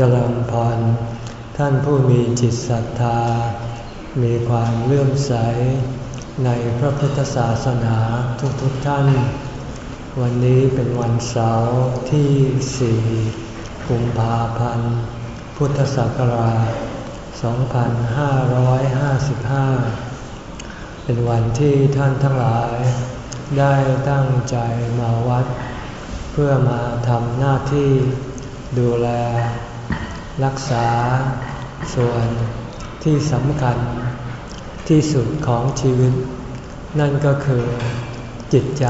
เจริญพร ท่านผู้มีจิตศรัทธา มีความเลื่อมใส ในพระพุทธศาสนาทุกๆทท่าน วันนี้เป็นวันเสาร์ที่สี่กุมภาพันธ์ พุทธศักราช 2555 เป็นวันที่ท่านทั้งหลาย ได้ตั้งใจมาวัด เพื่อมาทำหน้าที่ดูแล รักษาส่วนที่สำคัญที่สุดของชีวิต นั่นก็คือจิตใจ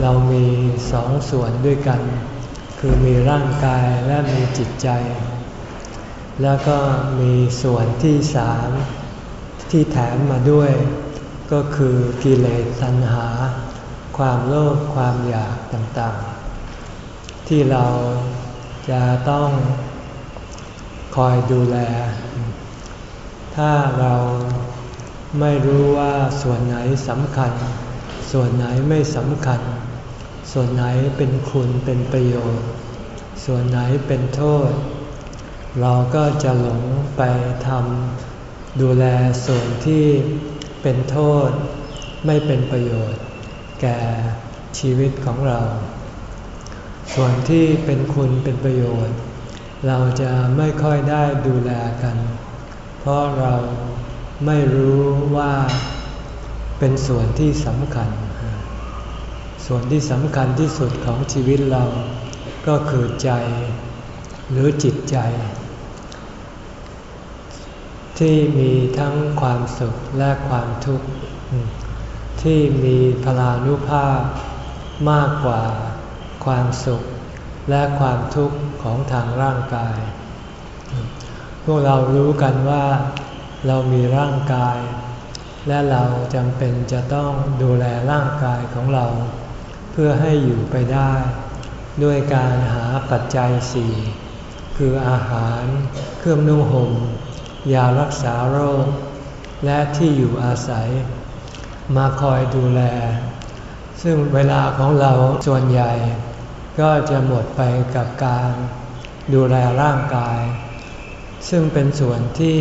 เรามีสองส่วนด้วยกัน คือมีร่างกายและมีจิตใจ แล้วก็มีส่วนที่สามที่แถมมาด้วย ก็คือกิเลสตัณหา ความโลภความอยากต่างๆ ที่เรา จะต้องคอยดูแล ถ้าเราไม่รู้ว่าส่วนไหนสำคัญ ส่วนไหนไม่สำคัญ ส่วนไหนเป็นคุณเป็นประโยชน์ ส่วนไหนเป็นโทษ เราก็จะหลงไปทำดูแลส่วนที่เป็นโทษ ไม่เป็นประโยชน์ แก่ชีวิตของเรา ส่วนที่เป็นคุณเป็นประโยชน์ เราจะไม่ค่อยได้ดูแลกัน เพราะเราไม่รู้ว่าเป็นส่วนที่สำคัญ ส่วนที่สำคัญที่สุดของชีวิตเราก็คือใจหรือจิตใจ ที่มีทั้งความสุขและความทุกข์ ที่มีพลานุภาพมากกว่า ความสุข และความทุกข์ของทางร่างกาย พวกเรารู้กันว่าเรามีร่างกาย และเราจำเป็นจะต้องดูแลร่างกายของเรา เพื่อให้อยู่ไปได้ ด้วยการหาปัจจัยสี่คืออาหาร เครื่องนุ่งห่มยารักษาโรค และที่อยู่อาศัย มาคอยดูแล ซึ่งเวลาของเราส่วนใหญ่ ก็จะหมดไปกับการดูแลร่างกาย ซึ่งเป็นส่วนที่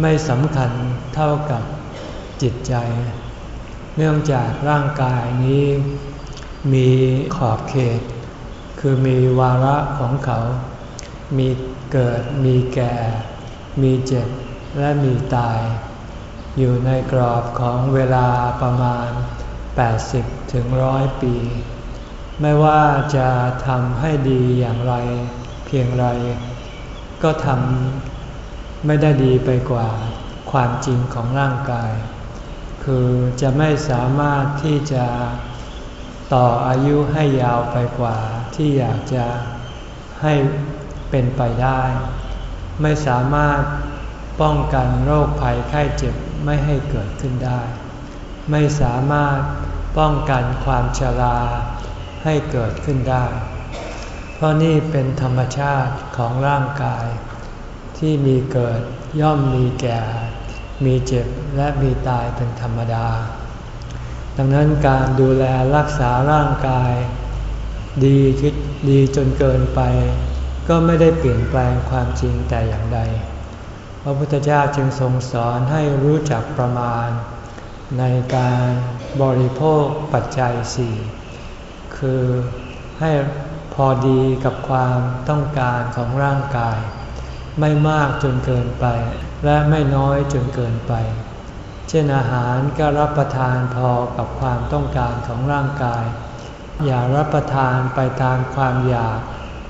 ไม่สำคัญเท่ากับจิตใจ เนื่องจากร่างกายนี้มีขอบเขต คือมีวาระของเขา มีเกิด มีแก่ มีเจ็บ และมีตาย อยู่ในกรอบของเวลาประมาณ 80ถึงร้อยปี ไม่ว่าจะทำให้ดีอย่างไร เพียงไร ก็ทำไม่ได้ดีไปกว่าความจริงของร่างกาย คือจะไม่สามารถที่จะต่ออายุให้ยาวไปกว่า ที่อยากจะให้เป็นไปได้ ไม่สามารถป้องกันโรคภัยไข้เจ็บไม่ให้เกิดขึ้นได้ ไม่สามารถป้องกันความชรา ให้เกิดขึ้นได้ เพราะนี่เป็นธรรมชาติของร่างกาย ที่มีเกิดย่อมมีแก่ มีเจ็บและมีตายเป็นธรรมดา ดังนั้นการดูแลรักษาร่างกาย ดีคิดดีจนเกินไป ก็ไม่ได้เปลี่ยนแปลงความจริงแต่อย่างใดพระพุทธเจ้าจึงทรงสอนให้รู้จักประมาณ ในการบริโภคปัจจัยสี่ คือให้พอดีกับความต้องการของร่างกาย ไม่มากจนเกินไป และไม่น้อยจนเกินไป เช่นอาหารก็รับประทานพอกับความต้องการของร่างกาย อย่ารับประทานไปตามความอยาก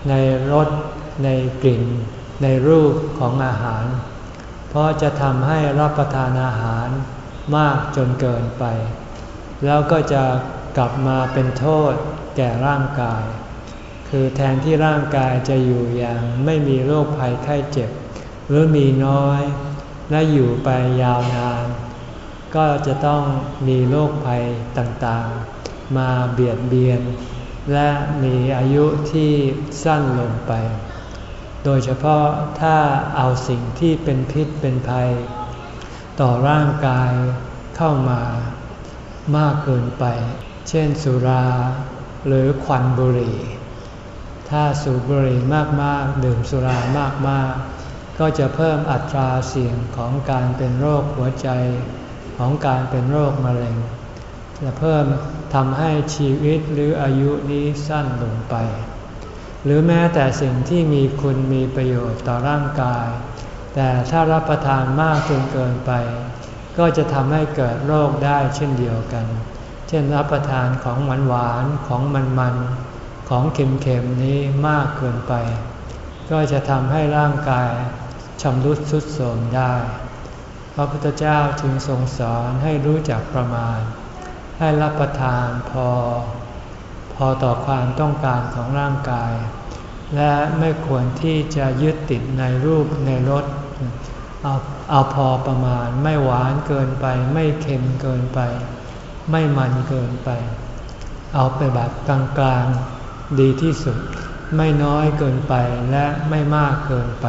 ในรสในกลิ่น ในรูปของอาหาร เพราะจะทำให้รับประทานอาหารมากจนเกินไป แล้วก็จะ กลับมาเป็นโทษแก่ร่างกาย คือแทนที่ร่างกายจะอยู่อย่างไม่มีโรคภัยไข้เจ็บ หรือมีน้อย และอยู่ไปยาวนาน ก็จะต้องมีโรคภัยต่างๆ มาเบียดเบียน และมีอายุที่สั้นลงไป โดยเฉพาะถ้าเอาสิ่งที่เป็นพิษเป็นภัย ต่อร่างกายเข้ามามากเกินไป เช่นสุราหรือควันบุหรี่ ถ้าสูบบุหรี่มากๆ ดื่มสุรามากๆ ก็จะเพิ่มอัตราเสี่ยงของการเป็นโรคหัวใจของการเป็นโรคมะเร็งจะเพิ่มทำให้ชีวิตหรืออายุนี้สั้นลงไป หรือแม้แต่สิ่งที่มีคุณมีประโยชน์ต่อร่างกาย แต่ถ้ารับประทานมากจนเกินไป ก็จะทำให้เกิดโรคได้เช่นเดียวกัน เช่นรับประทานของหวานหวานของมันมันของเค็มๆนี้มากเกินไป ก็จะทำให้ร่างกายชำรุดทรุดโทรมได้ พระพุทธเจ้าจึงทรงสอนให้รู้จักประมาณ ให้รับประทานพอ พอต่อความต้องการของร่างกาย และไม่ควรที่จะยึดติดในรูปในรสเอาเอาพอประมาณไม่หวานเกินไปไม่เค็มเกินไป ไม่มันเกินไป เอาไปแบบกลางๆดีที่สุด ไม่น้อยเกินไปและไม่มากเกินไป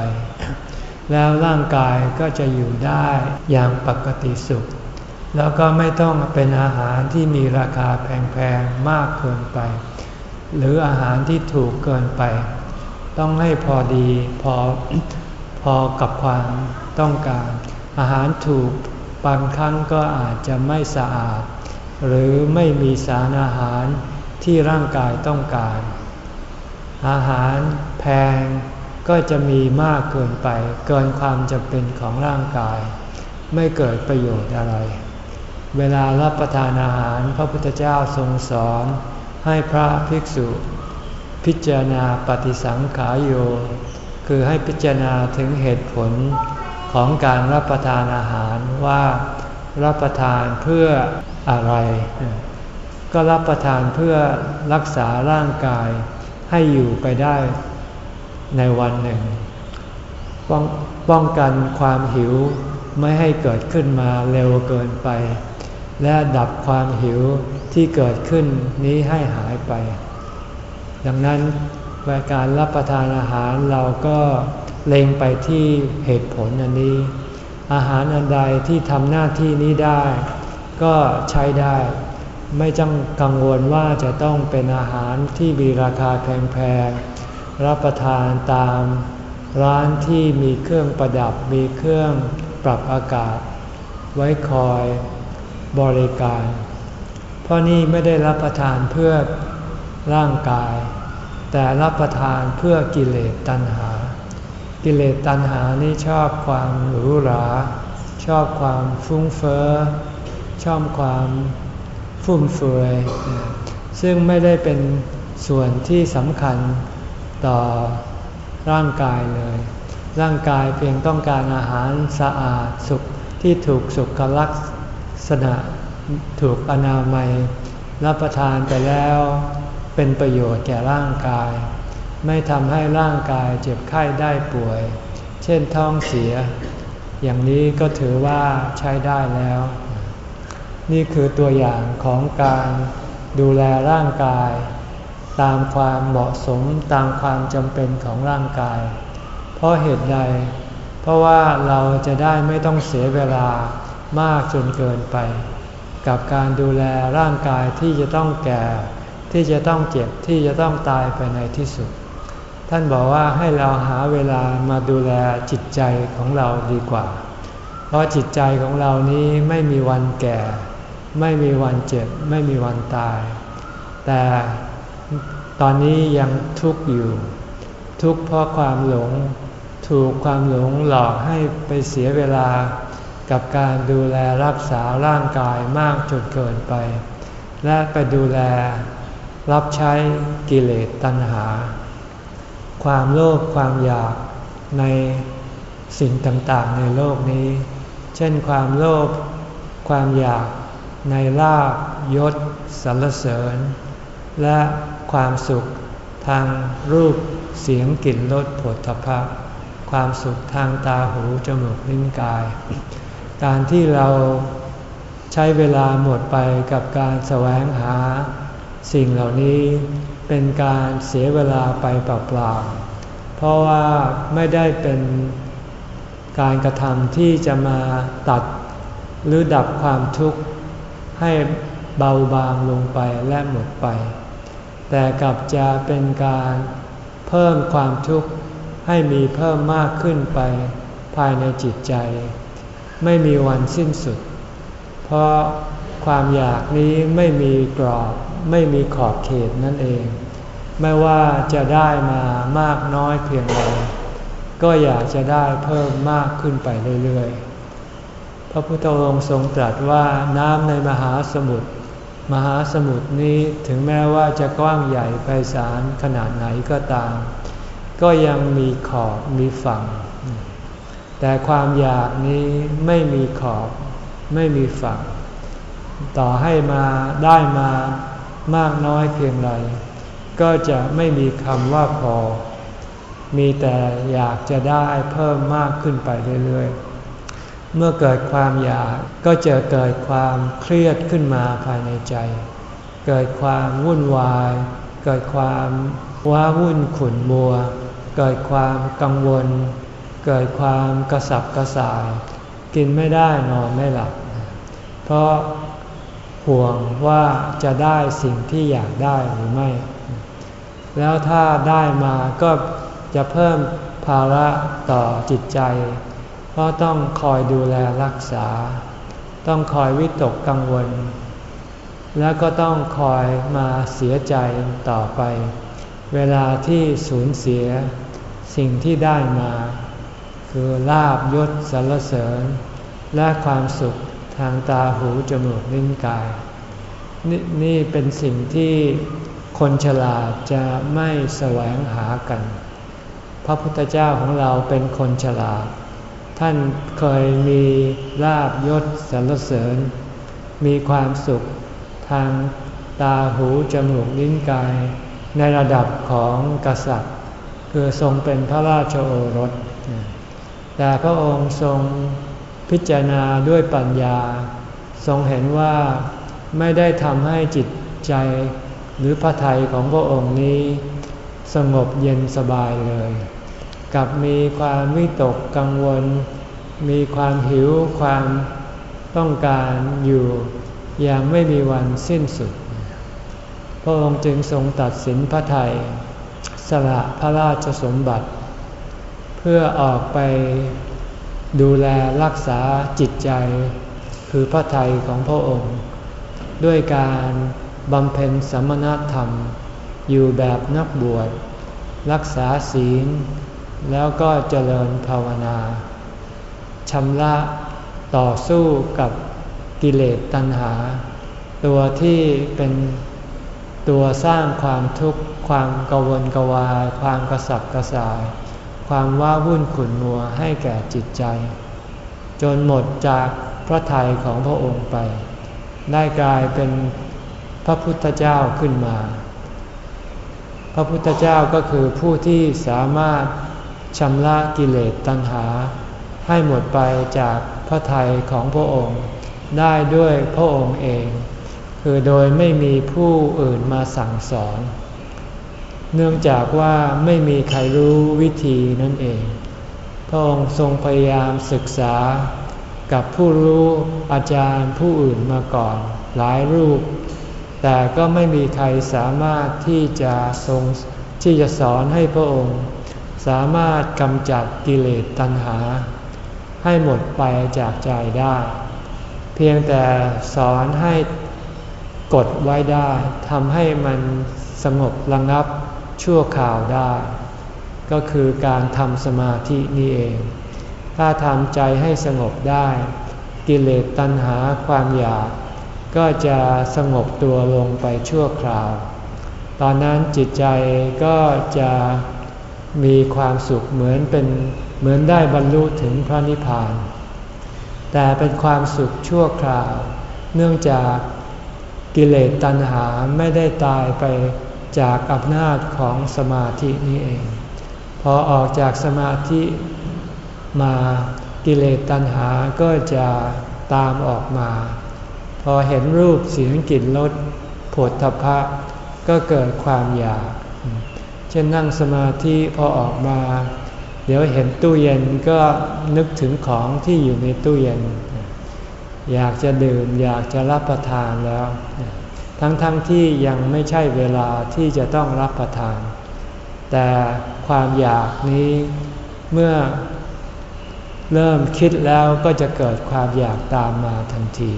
แล้วร่างกายก็จะอยู่ได้อย่างปกติสุข แล้วก็ไม่ต้องเป็นอาหารที่มีราคาแพงๆมากเกินไป หรืออาหารที่ถูกเกินไป ต้องให้พอดีพอพอกับความต้องการ อาหารถูกบางครั้งก็อาจจะไม่สะอาด หรือไม่มีสารอาหารที่ร่างกายต้องการ อาหารแพงก็จะมีมากเกินไป เกินความจำเป็นของร่างกาย ไม่เกิดประโยชน์อะไร เวลารับประทานอาหารพระพุทธเจ้าทรงสอน ให้พระภิกษุ พิจารณาปฏิสังขายโย คือให้พิจารณาถึงเหตุผลของการรับประทานอาหารว่า รับประทานเพื่ออะไร ก็รับประทานเพื่อรักษาร่างกายให้อยู่ไปได้ในวันหนึ่ง ป้องป้องกันความหิวไม่ให้เกิดขึ้นมาเร็วเกินไป และดับความหิวที่เกิดขึ้นนี้ให้หายไป ดังนั้นในการรับประทานอาหารเราก็เล็งไปที่เหตุผลอันนี้ อาหารอันใดที่ทำหน้าที่นี้ได้ ก็ใช้ได้ ไม่จำกังวลว่าจะต้องเป็นอาหารที่มีราคาแพงๆรับประทานตามร้านที่มีเครื่องประดับมีเครื่องปรับอากาศ ไว้คอยบริการ เพราะนี่ไม่ได้รับประทานเพื่อร่างกาย แต่รับประทานเพื่อกิเลสตัณหา กิเลสตัณหานี่ชอบความหรูหรา ชอบความฟุ้งเฟอ้อ ชอบความฟุ่มเฟือย ซึ่งไม่ได้เป็นส่วนที่สำคัญต่อร่างกายเลย ร่างกายเพียงต้องการอาหารสะอาดสุขที่ถูกสุขลักษณะ ถูกอนามัย รับประทานไปแล้ว เป็นประโยชน์แก่ร่างกาย ไม่ทำให้ร่างกายเจ็บไข้ได้ป่วย เช่นท้องเสีย อย่างนี้ก็ถือว่าใช้ได้แล้ว นี่คือตัวอย่างของการดูแลร่างกาย ตามความเหมาะสมตามความจำเป็นของร่างกาย เพราะเหตุใด เพราะว่าเราจะได้ไม่ต้องเสียเวลามากจนเกินไป กับการดูแลร่างกายที่จะต้องแก่ ที่จะต้องเจ็บที่จะต้องตายไปในที่สุด ท่านบอกว่าให้เราหาเวลามาดูแลจิตใจของเราดีกว่า เพราะจิตใจของเรานี้ไม่มีวันแก่ ไม่มีวันเจ็บ ไม่มีวันตาย แต่ตอนนี้ยังทุกข์อยู่ ทุกข์เพราะความหลง ถูกความหลงหลอกให้ไปเสียเวลากับการดูแลรักษาร่างกายมากจนเกินไป และไปดูแลรับใช้กิเลสตัณหา ความโลภความอยากในสิ่งต่างๆ ในโลกนี้ เช่นความโลภความอยากในลาบยศสรรเสริญ และความสุขทางรูปเสียงกลิ่นรสผลทพะความสุขทางตาหูจมูกลิ้นกาย การที่เราใช้เวลาหมดไปกับการแสวงหา สิ่งเหล่านี้ เป็นการเสียเวลาไปเปล่าๆ เพราะว่าไม่ได้เป็นการกระทำที่จะมาตัดหรือดับความทุกข์ให้เบาบางลงไปและหมดไป แต่กลับจะเป็นการเพิ่มความทุกข์ให้มีเพิ่มมากขึ้นไปภายในจิตใจ ไม่มีวันสิ้นสุด เพราะความอยากนี้ไม่มีกรอบ ไม่มีขอบเขตนั่นเอง ไม่ว่าจะได้มามากน้อยเพียงไรก็อยากจะได้เพิ่มมากขึ้นไปเรื่อยๆ พระพุทธองค์ทรงตรัสว่าน้ำในมหาสมุทรมหาสมุทรนี้ถึงแม้ว่าจะกว้างใหญ่ไพศาลขนาดไหนก็ตาม ก็ยังมีขอบมีฝั่ง แต่ความอยากนี้ไม่มีขอบไม่มีฝั่ง ต่อให้มาได้มา มากน้อยเพียงไรก็จะไม่มีคำว่าพอ มีแต่อยากจะได้เพิ่มมากขึ้นไปเรื่อยๆ เมื่อเกิดความอยากก็จะเกิดความเครียดขึ้นมาภายในใจ เกิดความวุ่นวาย เกิดความว้าวุ่นขุ่นมัว เกิดความกังวล เกิดความกระสับกระส่าย กินไม่ได้นอนไม่หลับ เพราะ ห่วงว่าจะได้สิ่งที่อยากได้หรือไม่ แล้วถ้าได้มาก็จะเพิ่มภาระต่อจิตใจ เพราะต้องคอยดูแลรักษา ต้องคอยวิตกกังวล แล้วก็ต้องคอยมาเสียใจต่อไป เวลาที่สูญเสียสิ่งที่ได้มา คือลาบยศสรรเสริญ และความสุข ทางตาหูจมูกลิ้นกายนนี่เป็นสิ่งที่คนฉลาดจะไม่แสวงหากัน พระพุทธเจ้าของเราเป็นคนฉลาด ท่านเคยมีลาบยศสรรเสริญ มีความสุขทางตาหูจมูกลิ้นกาย ในระดับของกษัตริย์ คือทรงเป็นพระราชโอรส แต่พระองค์ทรง พิจารณาด้วยปัญญา ทรงเห็นว่าไม่ได้ทำให้จิตใจหรือพระทัยของพระองค์นี้ สงบเย็นสบายเลย กับมีความวิตกกังวล มีความหิวความต้องการอยู่ อย่างไม่มีวันสิ้นสุด พระองค์จึงทรงตัดสินพระทัยสละพระราชสมบัติ เพื่อออกไป ดูแลรักษาจิตใจ คือพระทัยของพระองค์ ด้วยการบำเพ็ญสมณธรรม อยู่แบบนักบวช รักษาศีล แล้วก็เจริญภาวนาชำระต่อสู้กับกิเลสตัณหา ตัวที่เป็นตัวสร้างความทุกข์ความกวนกวาย ความกระสับกระส่าย ความว้าวุ่นขุ่นมัวให้แก่จิตใจ จนหมดจากพระทัยของพระองค์ไป ได้กลายเป็นพระพุทธเจ้าขึ้นมา พระพุทธเจ้าก็คือผู้ที่สามารถชำระกิเลสตัณหา ให้หมดไปจากพระทัยของพระองค์ ได้ด้วยพระองค์เอง คือโดยไม่มีผู้อื่นมาสั่งสอน เนื่องจากว่าไม่มีใครรู้วิธีนั่นเอง พระองค์ทรงพยายามศึกษากับผู้รู้อาจารย์ผู้อื่นมาก่อนหลายรูป แต่ก็ไม่มีใครสามารถที่จะทรงที่จะสอนให้พระองค์ สามารถกำจัดกิเลสตัณหา ให้หมดไปจากใจได้ เพียงแต่สอนให้กดไว้ได้ทำให้มันสงบระงับ ชั่วข่าวได้ ก็คือการทำสมาธินี่เอง ถ้าทำใจให้สงบได้ กิเลสตัณหาความอยาก ก็จะสงบตัวลงไปชั่วคราว ตอนนั้นจิตใจก็จะมีความสุขเหมือนเป็นเหมือนได้บรรลุถึงพระนิพพาน แต่เป็นความสุขชั่วคราว เนื่องจากกิเลสตัณหาไม่ได้ตายไป จากอำนาจของสมาธินี้เอง พอออกจากสมาธิมากิเลสตัณหาก็จะตามออกมา พอเห็นรูปเสียงกลิ่นรสผดทพะก็เกิดความอยาก เช่นนั่งสมาธิพอออกมา เดี๋ยวเห็นตู้เย็นก็นึกถึงของที่อยู่ในตู้เย็น อยากจะดื่มอยากจะรับประทานแล้ว ทั้งๆทที่ยังไม่ใช่เวลาที่จะต้องรับประทาน แต่ความอยากนี้เมื่อเริ่มคิดแล้วก็จะเกิดความอยากตามมาทันที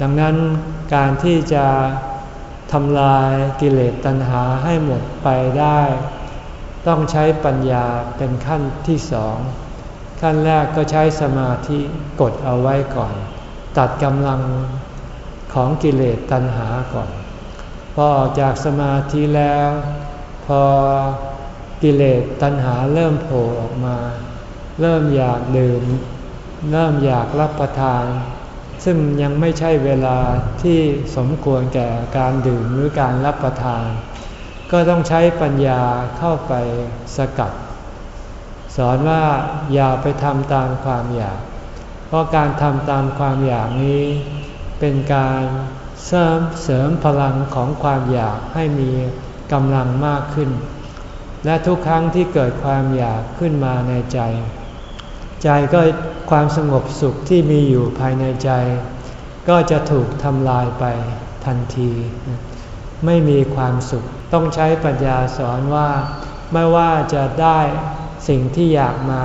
ดังนั้นการที่จะทำลายกิเลสตัณหาให้หมดไปได้ ต้องใช้ปัญญาเป็นขั้นที่สอง ขั้นแรกก็ใช้สมาธิกดเอาไว้ก่อน ตัดกำลัง ของกิเลสตัณหาก่อน พอออกจากสมาธิแล้ว พอกิเลสตัณหาเริ่มโผล่ออกมา เริ่มอยากดื่ม เริ่มอยากรับประทาน ซึ่งยังไม่ใช่เวลาที่สมควรแก่การดื่มหรือการรับประทาน ก็ต้องใช้ปัญญาเข้าไปสกัด สอนว่าอย่าไปทำตามความอยาก เพราะการทำตามความอยากนี้ เป็นการเสริมเสริมพลังของความอยากให้มีกำลังมากขึ้น และทุกครั้งที่เกิดความอยากขึ้นมาในใจ ใจก็ความสงบสุขที่มีอยู่ภายในใจ ก็จะถูกทำลายไปทันที ไม่มีความสุขต้องใช้ปัญญาสอนว่า ไม่ว่าจะได้สิ่งที่อยากมา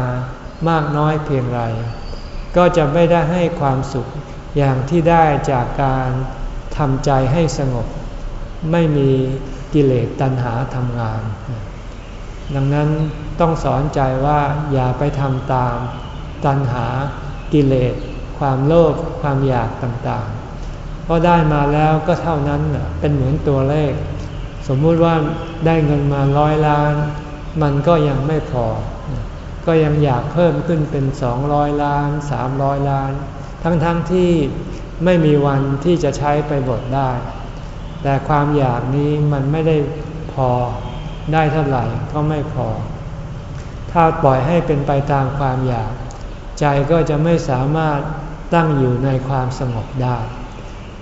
มากน้อยเพียงไร ก็จะไม่ได้ให้ความสุข อย่างที่ได้จากการทำใจให้สงบ ไม่มีกิเลสตัณหาทำงาน ดังนั้นต้องสอนใจว่าอย่าไปทำตามตัณหากิเลส ความโลภความอยากต่างๆ เพราะได้มาแล้วก็เท่านั้นเป็นเหมือนตัวเลข สมมุติว่าได้เงินมาร้อยล้าน มันก็ยังไม่พอ ก็ยังอยากเพิ่มขึ้นเป็นสองร้อยล้านสามร้อยล้าน ทั้งๆทที่ไม่มีวันที่จะใช้ไปหมดได้ แต่ความอยากนี้มันไม่ได้พอได้เท่าไหร่ก็ไม่พอ ถ้าปล่อยให้เป็นไปตามความอยาก ใจก็จะไม่สามารถตั้งอยู่ในความสงบได้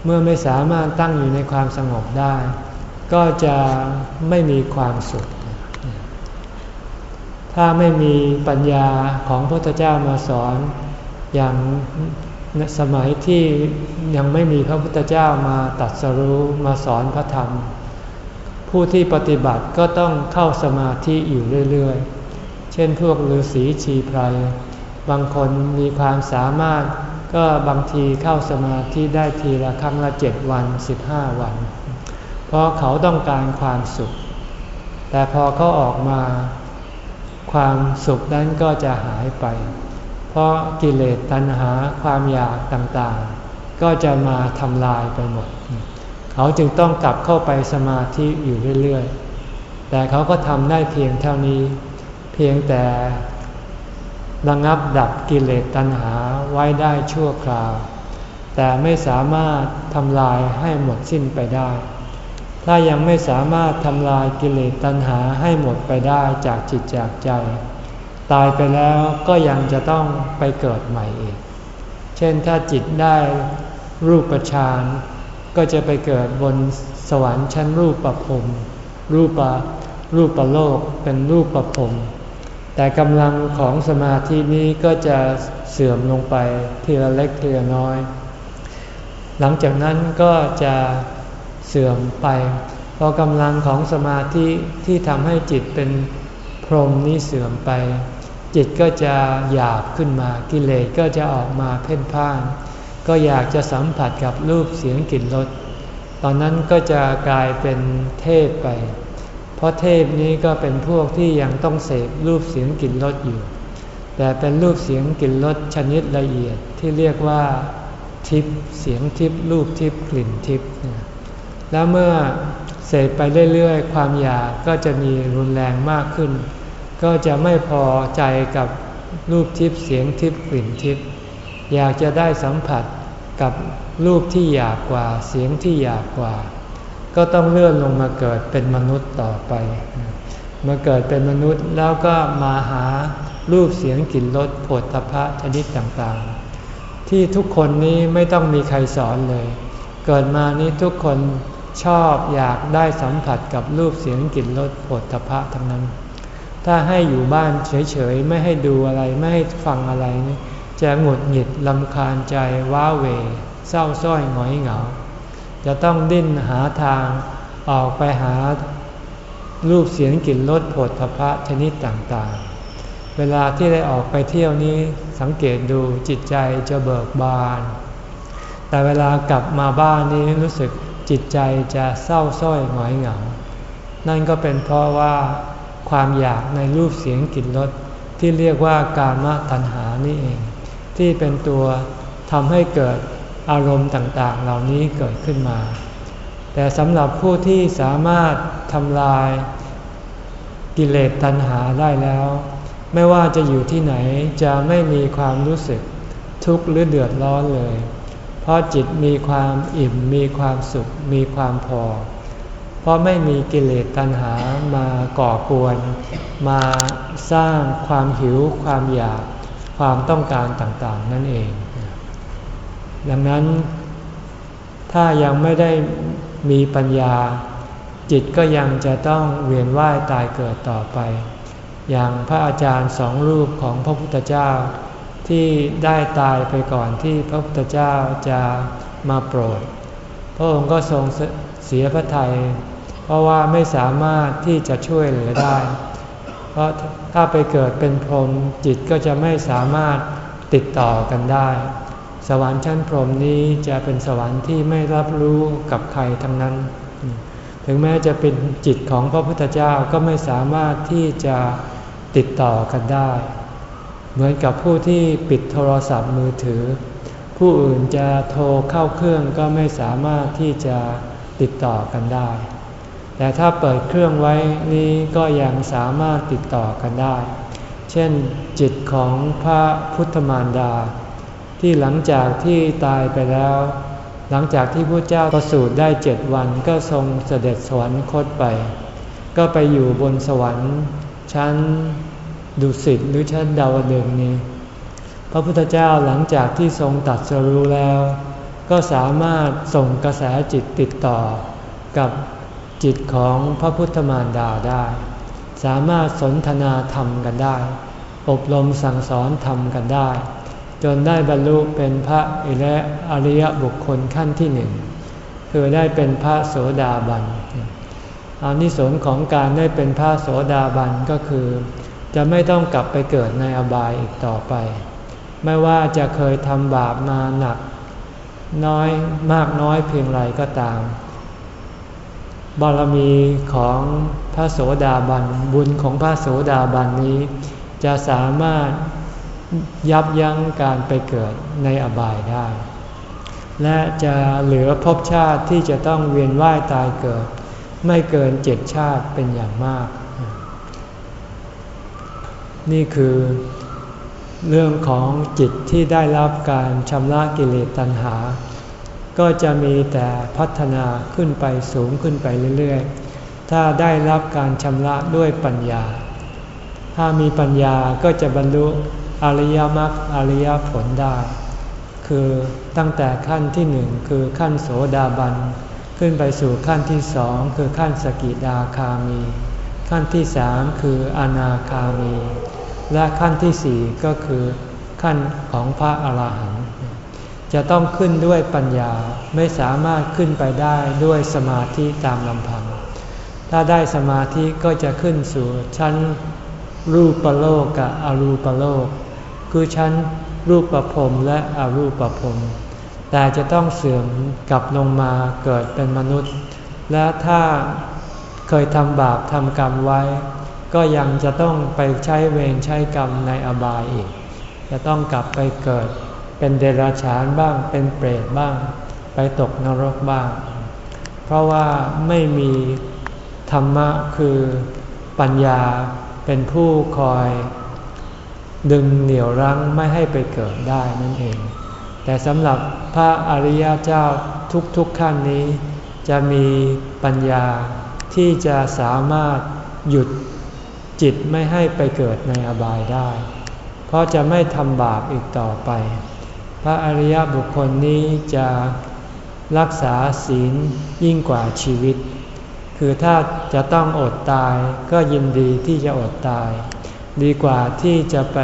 เมื่อไม่สามารถตั้งอยู่ในความสงบได้ ก็จะไม่มีความสุข ถ้าไม่มีปัญญาของพระพุทธเจ้ามาสอนอย่าง สมัยที่ยังไม่มีพระพุทธเจ้ามาตัดสรู้มาสอนพระธรรม ผู้ที่ปฏิบัติก็ต้องเข้าสมาธิอยู่เรื่อยๆ เช่นพวกฤาษีชีไพรบางคนมีความสามารถก็บางทีเข้าสมาธิได้ทีละครั้งละเจ็ดวันสิบห้าวัน เพราะเขาต้องการความสุข แต่พอเขาออกมา ความสุขนั้นก็จะหายไป เพราะกิเลสตัณหาความอยากต่างๆ ก็จะมาทำลายไปหมด เขาจึงต้องกลับเข้าไปสมาธิอยู่เรื่อยๆ แต่เขาก็ทำได้เพียงเท่านี้ เพียงแต่ระงับดับกิเลสตัณหาไว้ได้ชั่วคราว แต่ไม่สามารถทำลายให้หมดสิ้นไปได้ ถ้ายังไม่สามารถทำลายกิเลสตัณหาให้หมดไปได้จากจิตจากใจ ตายไปแล้วก็ยังจะต้องไปเกิดใหม่อีก เช่นถ้าจิตได้รูปฌานก็จะไปเกิดบนสวรรค์ชั้นรูปประพรมรูปะรูปประโลกเป็นรูปประพรมแต่กำลังของสมาธินี้ก็จะเสื่อมลงไปทีละเล็กทีละน้อย หลังจากนั้นก็จะเสื่อมไป พอกำลังของสมาธิที่ทำให้จิตเป็นพรหมนี้เสื่อมไป จิตก็จะหยาบขึ้นมากิเลสก็จะออกมาเพ่นพ่าน ก็อยากจะสัมผัสกับรูปเสียงกลิ่นรสตอนนั้นก็จะกลายเป็นเทพไป เพราะเทพนี้ก็เป็นพวกที่ยังต้องเสพรูปเสียงกลิ่นรสอยู่ แต่เป็นรูปเสียงกลิ่นรสชนิดละเอียดที่เรียกว่าทิพเสียงทิพรูปทิพกลิ่นทิพแล้วเมื่อเสพไปเรื่อยๆ ความอยากก็จะมีรุนแรงมากขึ้น ก็จะไม่พอใจกับรูปทิพย์เสียงทิพย์กลิ่นทิพย์อยากจะได้สัมผัสกับรูปที่อยากกว่าเสียงที่อยากกว่า ก็ต้องเลื่อนลงมาเกิดเป็นมนุษย์ต่อไป มาเกิดเป็นมนุษย์แล้วก็มาหารูปเสียงกลิ่นรสผลตภะชนิดต่างๆ ที่ทุกคนนี้ไม่ต้องมีใครสอนเลย เกิดมานี้ทุกคนชอบอยากได้สัมผัสกับรูปเสียงกลิ่นรสผลตภะทั้งนั้น ถ้าให้อยู่บ้านเฉยๆ ไม่ให้ดูอะไรไม่ให้ฟังอะไรนี่จะหงุดหงิดลำคาญใจว้าเว เศร้าส้อยหงอยเหงา จะต้องดิ้นหาทางออกไปหารูปเสียงกลิ่นรสผดพภะชนิดต่างๆ เวลาที่ได้ออกไปเที่ยวนี้สังเกตดูจิตใจจะเบิกบาน แต่เวลากลับมาบ้านนี้รู้สึกจิตใจจะเศร้าส้อยหงอยเหงา นั่นก็เป็นเพราะว่า ความอยากในรูปเสียงกลิ่นรสที่เรียกว่ากามตัณหานี่เอง ที่เป็นตัวทำให้เกิดอารมณ์ต่างๆ เหล่านี้เกิดขึ้นมา แต่สำหรับผู้ที่สามารถทำลายกิเลสตัณหาได้แล้ว ไม่ว่าจะอยู่ที่ไหนจะไม่มีความรู้สึกทุกข์หรือเดือดร้อนเลย เพราะจิตมีความอิ่มมีความสุขมีความพอ ราะไม่มีกิเลสตัณหามาก่อกวน มาสร้างความหิว ความอยาก ความต้องการต่างๆ นั่นเอง ดังนั้น ถ้ายังไม่ได้มีปัญญา จิตก็ยังจะต้องเวียนว่ายตายเกิดต่อไป อย่างพระอาจารย์สองรูปของพระพุทธเจ้าที่ได้ตายไปก่อนที่พระพุทธเจ้าจะมาโปรด พระองค์ก็ทรงเสียพระทัย เพราะว่าไม่สามารถที่จะช่วยเหลือได้ เพราะถ้าไปเกิดเป็นพรหมจิตก็จะไม่สามารถติดต่อกันได้ สวรรค์ชั้นพรหมนี้จะเป็นสวรรค์ที่ไม่รับรู้กับใครทั้งนั้น ถึงแม้จะเป็นจิตของพระพุทธเจ้าก็ไม่สามารถที่จะติดต่อกันได้ เหมือนกับผู้ที่ปิดโทรศัพท์มือถือ ผู้อื่นจะโทรเข้าเครื่องก็ไม่สามารถที่จะติดต่อกันได้ แต่ถ้าเปิดเครื่องไว้นี้ก็ยังสามารถติดต่อกันได้ เช่น จิตของพระพุทธมารดา ที่หลังจากที่ตายไปแล้ว หลังจากที่พระเจ้าประสูติได้เจ็ดวันก็ทรงเสด็จสวรรคตไป ก็ไปอยู่บนสวรรค์ชั้นดุสิตหรือชั้นดาวดึงนี้ พระพุทธเจ้าหลังจากที่ทรงตัดสรู้แล้ว ก็สามารถส่งกระแสจิตติดต่อกับ จิตของพระพุทธมารดาได้ สามารถสนทนาธรรมกันได้ อบรมสั่งสอนธรรมกันได้ จนได้บรรลุเป็นพระอิระอริยบุคคลขั้นที่หนึ่งคือได้เป็นพระโสดาบันอานิสงส์ของการได้เป็นพระโสดาบันก็คือ จะไม่ต้องกลับไปเกิดในอบายอีกต่อไป ไม่ว่าจะเคยทำบาปมาหนัก น้อยมากน้อยเพียงไรก็ตาม บารมีของพระโสดาบันบุญของพระโสดาบันนี้ จะสามารถยับยั้งการไปเกิดในอบายได้ และจะเหลือภพชาติที่จะต้องเวียนว่ายตายเกิด ไม่เกินเจ็ดชาติเป็นอย่างมาก นี่คือเรื่องของจิตที่ได้รับการชำระกิเลสตัณหา ก็จะมีแต่พัฒนาขึ้นไปสูงขึ้นไปเรื่อยๆ ถ้าได้รับการชำระด้วยปัญญา ถ้ามีปัญญาก็จะบรรลุอริยมรรคอริยผลได้ คือตั้งแต่ขั้นที่หนึ่งคือขั้นโสดาบัน ขึ้นไปสู่ขั้นที่สองคือขั้นสกิดาคามี ขั้นที่สามคืออนาคามี และขั้นที่สี่ก็คือขั้นของพระอาหารหันต์ จะต้องขึ้นด้วยปัญญาไม่สามารถขึ้นไปได้ด้วยสมาธิตามลำพัง ถ้าได้สมาธิก็จะขึ้นสู่ชั้นรูปโลกกับอรูปโลก คือชั้นรูปประพรมและอรูปประพรมแต่จะต้องเสื่อมกลับลงมาเกิดเป็นมนุษย์ และถ้าเคยทำบาปทำกรรมไว้ ก็ยังจะต้องไปใช้เวรใช้กรรมในอบายอีก จะต้องกลับไปเกิด เป็นเดรัจฉานบ้าง เป็นเปรตบ้าง ไปตกนรกบ้าง เพราะว่าไม่มีธรรมะคือปัญญาเป็นผู้คอย ดึงเหนี่ยวรั้งไม่ให้ไปเกิดได้นั่นเอง แต่สำหรับพระอริยเจ้าทุกๆขั้นนี้ จะมีปัญญาที่จะสามารถหยุดจิตไม่ให้ไปเกิดในอบายได้ เพราะจะไม่ทำบาปอีกต่อไป พระอริยบุคคลนี้จะรักษาศีลยิ่งกว่าชีวิต คือถ้าจะต้องอดตายก็ยินดีที่จะอดตาย ดีกว่าที่จะไป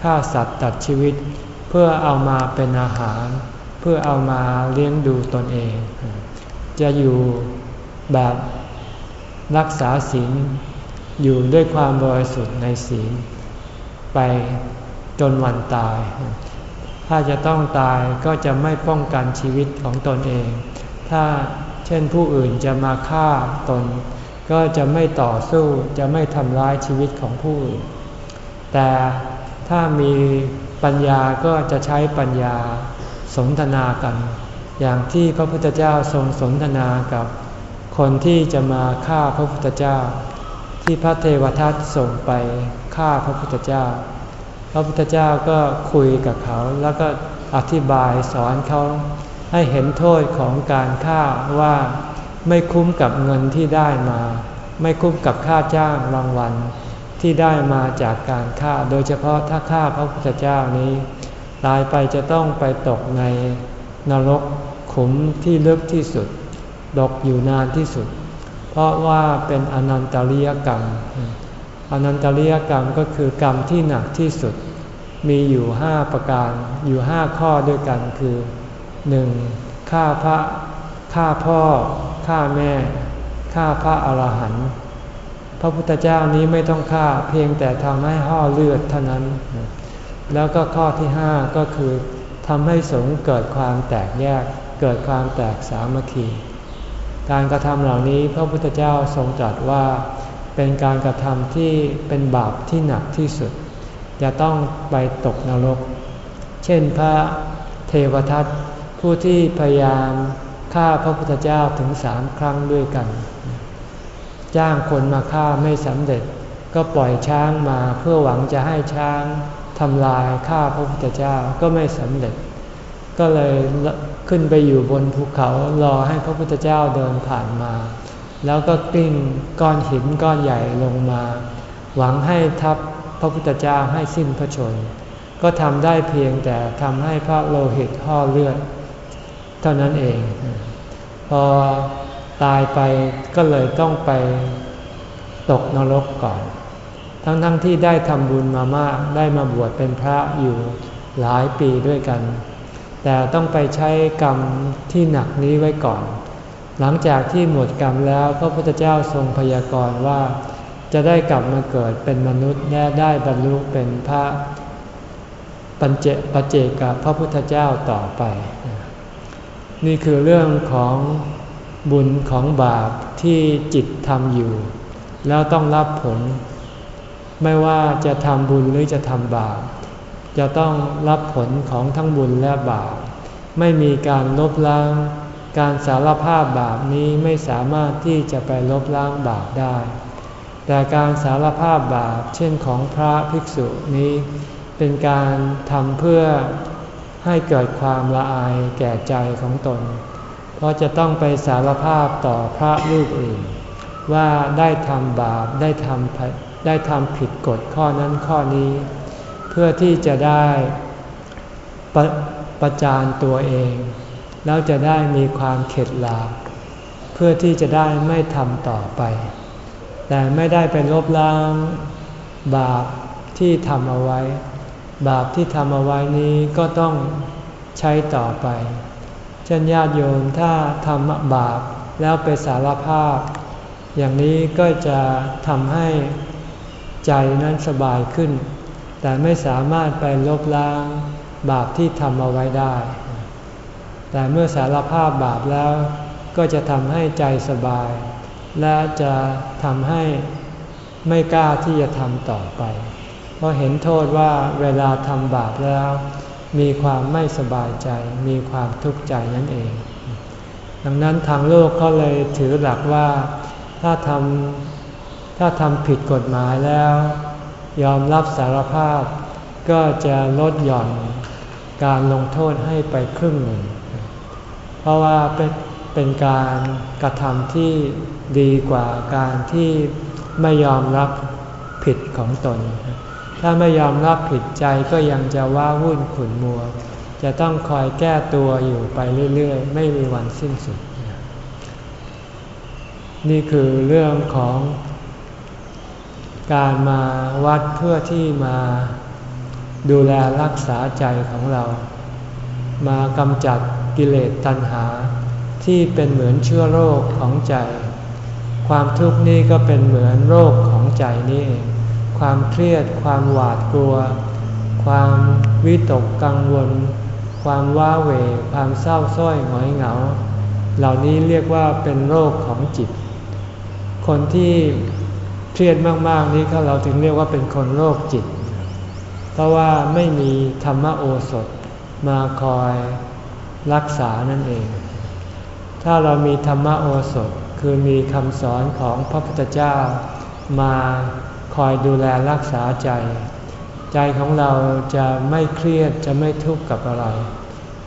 ฆ่าสัตว์ตัดชีวิต เพื่อเอามาเป็นอาหาร เพื่อเอามาเลี้ยงดูตนเอง จะอยู่แบบรักษาศีลอยู่ด้วยความบริสุทธิ์ในศีลไปจนวันตาย ถ้าจะต้องตายก็จะไม่ป้องกันชีวิตของตนเอง ถ้าเช่นผู้อื่นจะมาฆ่าตน ก็จะไม่ต่อสู้จะไม่ทำร้ายชีวิตของผู้อื่น แต่ถ้ามีปัญญาก็จะใช้ปัญญาสนทนากัน อย่างที่พระพุทธเจ้าทรงสนทนากับคนที่จะมาฆ่าพระพุทธเจ้า ที่พระเทวทัตส่งไปฆ่าพระพุทธเจ้า พระพุทธเจ้าก็คุยกับเขาแล้วก็อธิบายสอนเขาให้เห็นโทษของการฆ่าว่าไม่คุ้มกับเงินที่ได้มา ไม่คุ้มกับค่าจ้างรางวัลที่ได้มาจากการฆ่า โดยเฉพาะถ้าฆ่าพระพุทธเจ้านี้ ตายไปจะต้องไปตกในนรกขุมที่ลึกที่สุดดกอยู่นานที่สุด เพราะว่าเป็นอนันตริยกรรม อนันตริยกรรมก็คือกรรมที่หนักที่สุด มีอยู่ห้าประการอยู่ห้าข้อด้วยกันคือหนึ่งฆ่าพระฆ่าพ่อฆ่าแม่ฆ่าพระอรหันต์พระพุทธเจ้านี้ไม่ต้องฆ่าเพียงแต่ทำให้ห่อเลือดเท่านั้น แล้วก็ข้อที่ห้าก็คือทำให้สงเกิดความแตกแยกเกิดความแตกสามัคคี การกระทำเหล่านี้พระพุทธเจ้าทรงตรัสว่าเป็นการกระทำที่เป็นบาปที่หนักที่สุด จะต้องไปตกนรก เช่นพระเทวทัตผู้ที่พยายามฆ่าพระพุทธเจ้าถึงสามครั้งด้วยกัน จ้างคนมาฆ่าไม่สำเร็จ ก็ปล่อยช้างมาเพื่อหวังจะให้ช้างทำลายฆ่าพระพุทธเจ้าก็ไม่สำเร็จ ก็เลยขึ้นไปอยู่บนภูเขารอให้พระพุทธเจ้าเดินผ่านมา แล้วก็กลิ้งก้อนหินก้อนใหญ่ลงมา หวังให้ทับ พระพุทธเจ้าให้สิ้นพระชน ก็ทำได้เพียงแต่ทำให้พระโลหิตห่อเลือด เท่านั้นเอง พอตายไปก็เลยต้องไปตกนรกก่อน ทั้งๆทที่ได้ทำบุญมามากได้มาบวชเป็นพระอยู่หลายปีด้วยกัน แต่ต้องไปใช้กรรมที่หนักนี้ไว้ก่อน หลังจากที่หมดกรรมแล้วพระพุทธเจ้าทรงพยากรณ์ว่า จะได้กลับมาเกิดเป็นมนุษย์และได้บรรลุเป็นพระปัญเจปเจกับพระพุทธเจ้าต่อไป นี่คือเรื่องของบุญของบาปที่จิตทำอยู่ แล้วต้องรับผล ไม่ว่าจะทำบุญหรือจะทำบาป จะต้องรับผลของทั้งบุญและบาป ไม่มีการลบล้าง การสารภาพบาปนี้ไม่สามารถที่จะไปลบล้างบาปได้ แต่การสารภาพบาปเช่นของพระภิกษุนี้ เป็นการทำเพื่อให้เกิดความละอายแก่ใจของตน เพราะจะต้องไปสารภาพต่อพระรูปอื่น ว่าได้ทำบาปได้ทำได้ทำผิดกฎข้อนั้นข้อนี้ เพื่อที่จะได้ประประจานตัวเอง แล้วจะได้มีความเข็ดหลาบเพื่อที่จะได้ไม่ทำต่อไป แต่ไม่ได้ไปลบล้างบาปที่ทำเอาไว้ บาปที่ทำเอาไว้นี้ก็ต้องใช้ต่อไปเช่นญาติโยมถ้าทำบาปแล้วไปสารภาพ อย่างนี้ก็จะทำให้ใจนั้นสบายขึ้น แต่ไม่สามารถไปลบล้างบาปที่ทำเอาไว้ได้ แต่เมื่อสารภาพบาปแล้วก็จะทำให้ใจสบาย และจะทำให้ไม่กล้าที่จะทำต่อไป เพราะเห็นโทษว่าเวลาทำบาปแล้ว มีความไม่สบายใจ มีความทุกข์ใจนั่นเอง ดังนั้นทางโลกเขาเลยถือหลักว่าถ้าทำถ้าทำผิดกฎหมายแล้ว ยอมรับสารภาพ ก็จะลดหย่อนการลงโทษให้ไปครึ่งหนึ่ง เพราะว่าเป็น เป็นการกระทำที่ดีกว่าการที่ไม่ยอมรับผิดของตน ถ้าไม่ยอมรับผิดใจก็ยังจะว้าวุ่นขุนมัว จะต้องคอยแก้ตัวอยู่ไปเรื่อยๆ ไม่มีวันสิ้นสุด นี่คือเรื่องของการมาวัดเพื่อที่มาดูแลรักษาใจของเรา มากำจัดกิเลสตัณหา ที่เป็นเหมือนเชื้อโรคของใจ ความทุกข์นี่ก็เป็นเหมือนโรคของใจนี่เองความเครียด ความหวาดกลัว ความวิตกกังวล ความว้าเหวความเศร้าส้อยหงอยเหงา เหล่านี้เรียกว่าเป็นโรคของจิต คนที่เครียดมากๆนี้เขาเราถึงเรียกว่าเป็นคนโรคจิต เพราะว่าไม่มีธรรมโอสถมาคอยรักษานั่นเอง ถ้าเรามีธรรมโอสถคือมีคำสอนของพระพุทธเจ้า มาคอยดูแลรักษาใจ ใจของเราจะไม่เครียดจะไม่ทุกข์กับอะไร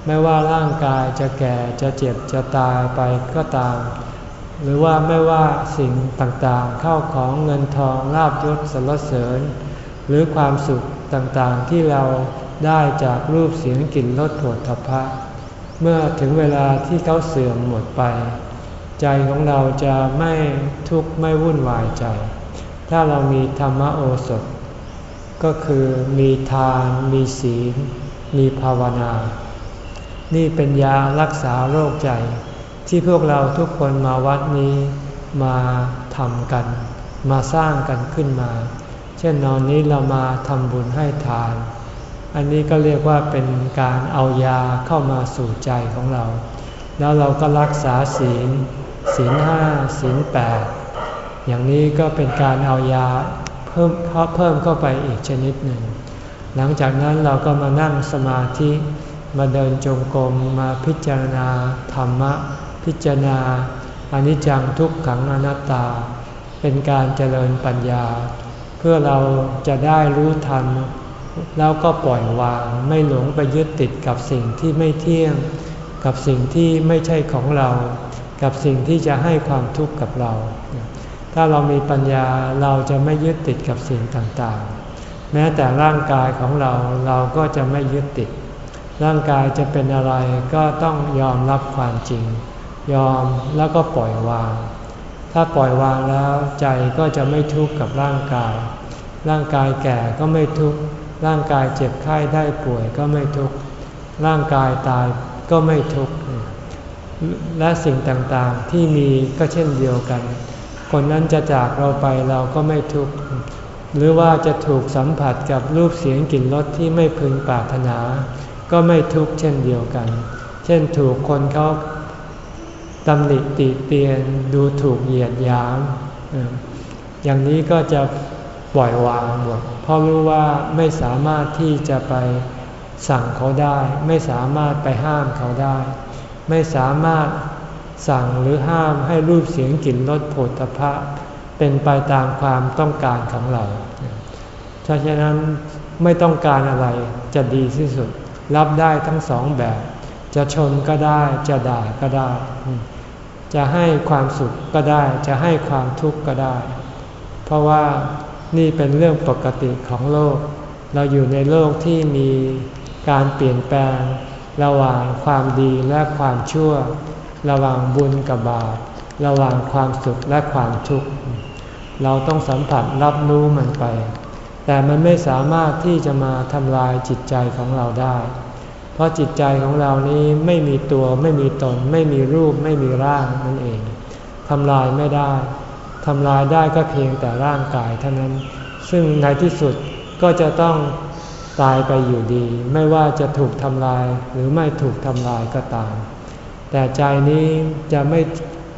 ไม่ว่าร่างกายจะแก่จะเจ็บจะตายไปก็ตาม หรือว่าไม่ว่าสิ่งต่างๆ เข้าของเงินทองลาบยศสรรเสริญ หรือความสุขต่างๆที่เราได้จากรูปเสียงกลิ่นรสผลทพะ เมื่อถึงเวลาที่เขาเสื่อมหมดไป ใจของเราจะไม่ทุกข์ไม่วุ่นวายใจ ถ้าเรามีธรรมโอสถ ก็คือมีทานมีศีล มีภาวนา นี่เป็นยารักษาโรคใจ ที่พวกเราทุกคนมาวัดนี้มาทำกัน มาสร้างกันขึ้นมา เช่นนอนนี้เรามาทำบุญให้ทาน อันนี้ก็เรียกว่าเป็นการเอายาเข้ามาสู่ใจของเรา แล้วเราก็รักษาศีล ศีลห้าศีลแปดอย่างนี้ก็เป็นการเอายาเพิ่มเพิ่มเข้าไปอีกชนิดหนึ่ง หลังจากนั้นเราก็มานั่งสมาธิมาเดินจงกรมมาพิจารณาธรรมะ พิจารณาอนิจจังทุกขังอนัตตา เป็นการเจริญปัญญา เพื่อเราจะได้รู้ทัน แล้วก็ปล่อยวางไม่หลงไปยึดติดกับสิ่งที่ไม่เที่ยง กับสิ่งที่ไม่ใช่ของเรา กับสิ่งที่จะให้ความทุกข์กับเรา ถ้าเรามีปัญญาเราจะไม่ยึดติดกับสิ่งต่างๆ แม้แต่ร่างกายของเราเราก็จะไม่ยึดติด ร่างกายจะเป็นอะไรก็ต้องยอมรับความจริง ยอมแล้วก็ปล่อยวาง ถ้าปล่อยวางแล้วใจก็จะไม่ทุกข์กับร่างกาย ร่างกายแก่ก็ไม่ทุกข์ ร่างกายเจ็บไข้ได้ป่วยก็ไม่ทุกข์ร่างกายตายก็ไม่ทุกข์และสิ่งต่างๆที่มีก็เช่นเดียวกัน คนนั้นจะจากเราไปเราก็ไม่ทุกข์หรือว่าจะถูกสัมผัสกับรูปเสียงกลิ่นรสที่ไม่พึงปรารถนา ก็ไม่ทุกข์เช่นเดียวกัน เช่นถูกคนเขาตำหนิติเตียนดูถูกเหยียดหยาม อย่างนี้ก็จะ ปล่อยวางหมดเพราะรู้ว่าไม่สามารถที่จะไปสั่งเขาได้ ไม่สามารถไปห้ามเขาได้ ไม่สามารถสั่งหรือห้ามให้รูปเสียงกลิ่นรสผลพะเป็นไปตามความต้องการของเราเพราะฉะนั้นไม่ต้องการอะไรจะดีที่สุด รับได้ทั้งสองแบบ จะชมก็ได้จะด่าก็ได้ จะให้ความสุขก็ได้ จะให้ความทุกข์ก็ได้ เพราะว่า นี่เป็นเรื่องปกติของโลก เราอยู่ในโลกที่มีการเปลี่ยนแปลง ระหว่างความดีและความชั่ว ระหว่างบุญกับบาประหว่างความสุขและความทุกข์ เราต้องสัมผัสรับรู้มันไป แต่มันไม่สามารถที่จะมาทำลายจิตใจของเราได้ เพราะจิตใจของเรานี้ไม่มีตัวไม่มีตน ไม่มีรูปไม่มีร่างนั่นเองทำลายไม่ได้ ทำลายได้ก็เพียงแต่ร่างกายเท่านั้น ซึ่งในที่สุดก็จะต้องตายไปอยู่ดี ไม่ว่าจะถูกทำลายหรือไม่ถูกทำลายก็ตาม แต่ใจนี้จะไม่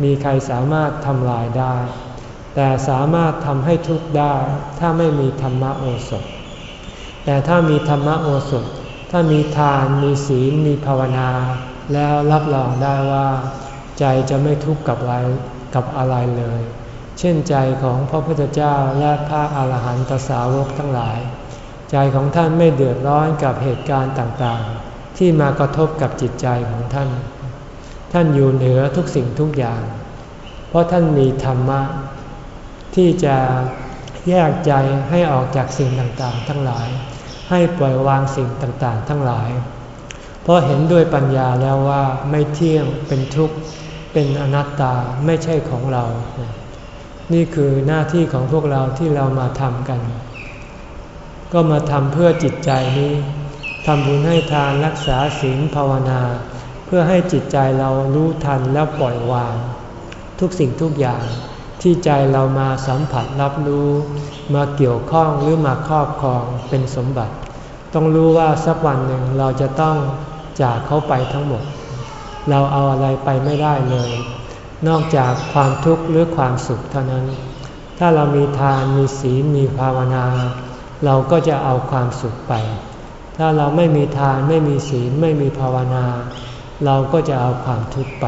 มีใครสามารถทำลายได้ แต่สามารถทำให้ทุกข์ได้ ถ้าไม่มีธรรมโอสถ แต่ถ้ามีธรรมโอสถ ถ้ามีทานมีศีลมีภาวนา แล้วรับรองได้ว่า ใจจะไม่ทุกข์กับอะไรกับอะไรเลย เช่นใจของพระพุทธเจ้าและพระอาหารหันตสาวกทั้งหลาย ใจของท่านไม่เดือดร้อนกับเหตุการณ์ต่างๆ ที่มากระทบกับจิตใจของท่าน ท่านอยู่เหนือทุกสิ่งทุกอย่าง เพราะท่านมีธรรมะ ที่จะแยกใจให้ออกจากสิ่งต่างๆ ทั้งหลาย ให้ปล่อยวางสิ่งต่างๆ ทั้งหลาย เพราะเห็นด้วยปัญญาแล้วว่าไม่เที่ยงเป็นทุกข์เป็นอนัตตาไม่ใช่ของเรา นี่คือหน้าที่ของพวกเราที่เรามาทำกัน ก็มาทำเพื่อจิตใจนี้ทำบุญให้ทานรักษาศีลภาวนา เพื่อให้จิตใจเรารู้ทันแล้วปล่อยวาง ทุกสิ่งทุกอย่างที่ใจเรามาสัมผัสรับรู้ มาเกี่ยวข้องหรือมาครอบครองเป็นสมบัติ ต้องรู้ว่าสักวันหนึ่งเราจะต้องจากเขาไปทั้งหมด เราเอาอะไรไปไม่ได้เลย นอกจากความทุกข์หรือความสุขเท่านั้น ถ้าเรามีทานมีศีลมีภาวนา เราก็จะเอาความสุขไป ถ้าเราไม่มีทานไม่มีศีลไม่มีภาวนา เราก็จะเอาความทุกข์ไป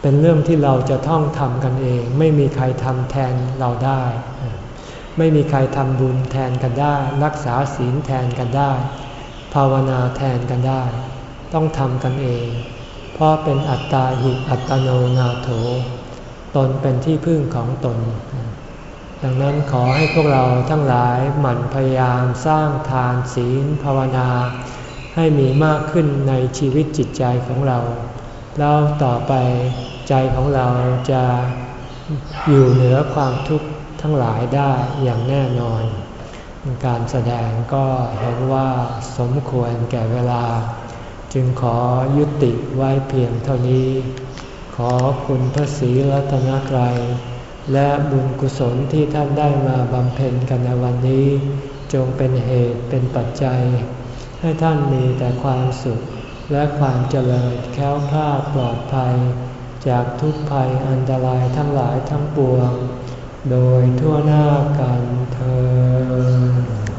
เป็นเรื่องที่เราจะท่องทำกันเอง ไม่มีใครทำแทนเราได้ ไม่มีใครทำบุญแทนกันได้ รักษาศีลแทนกันได้ ภาวนาแทนกันได้ ต้องทำกันเอง เพราะเป็นอัตตาหิอัตโนนาโถ ตนเป็นที่พึ่งของตน ดังนั้นขอให้พวกเราทั้งหลายหมั่นพยายามสร้างทานศีลภาวนา ให้มีมากขึ้นในชีวิตจิตใจของเรา แล้วต่อไปใจของเราจะอยู่เหนือความทุกข์ทั้งหลายได้อย่างแน่นอน การแสดงก็เห็นว่าสมควรแก่เวลา จึงขอยุติไว้เพียงเท่านี้ ขอคุณพระศรีรัตนกรัยและบุญกุศลที่ท่านได้มาบำเพ็ญกันในวันนี้ จงเป็นเหตุเป็นปัจจัย ให้ท่านมีแต่ความสุขและความเจริญแค้วคลาดปลอดภัย จากทุกภัยอันตรายทั้งหลายทั้งปวง โดยทั่วหน้ากันเธอ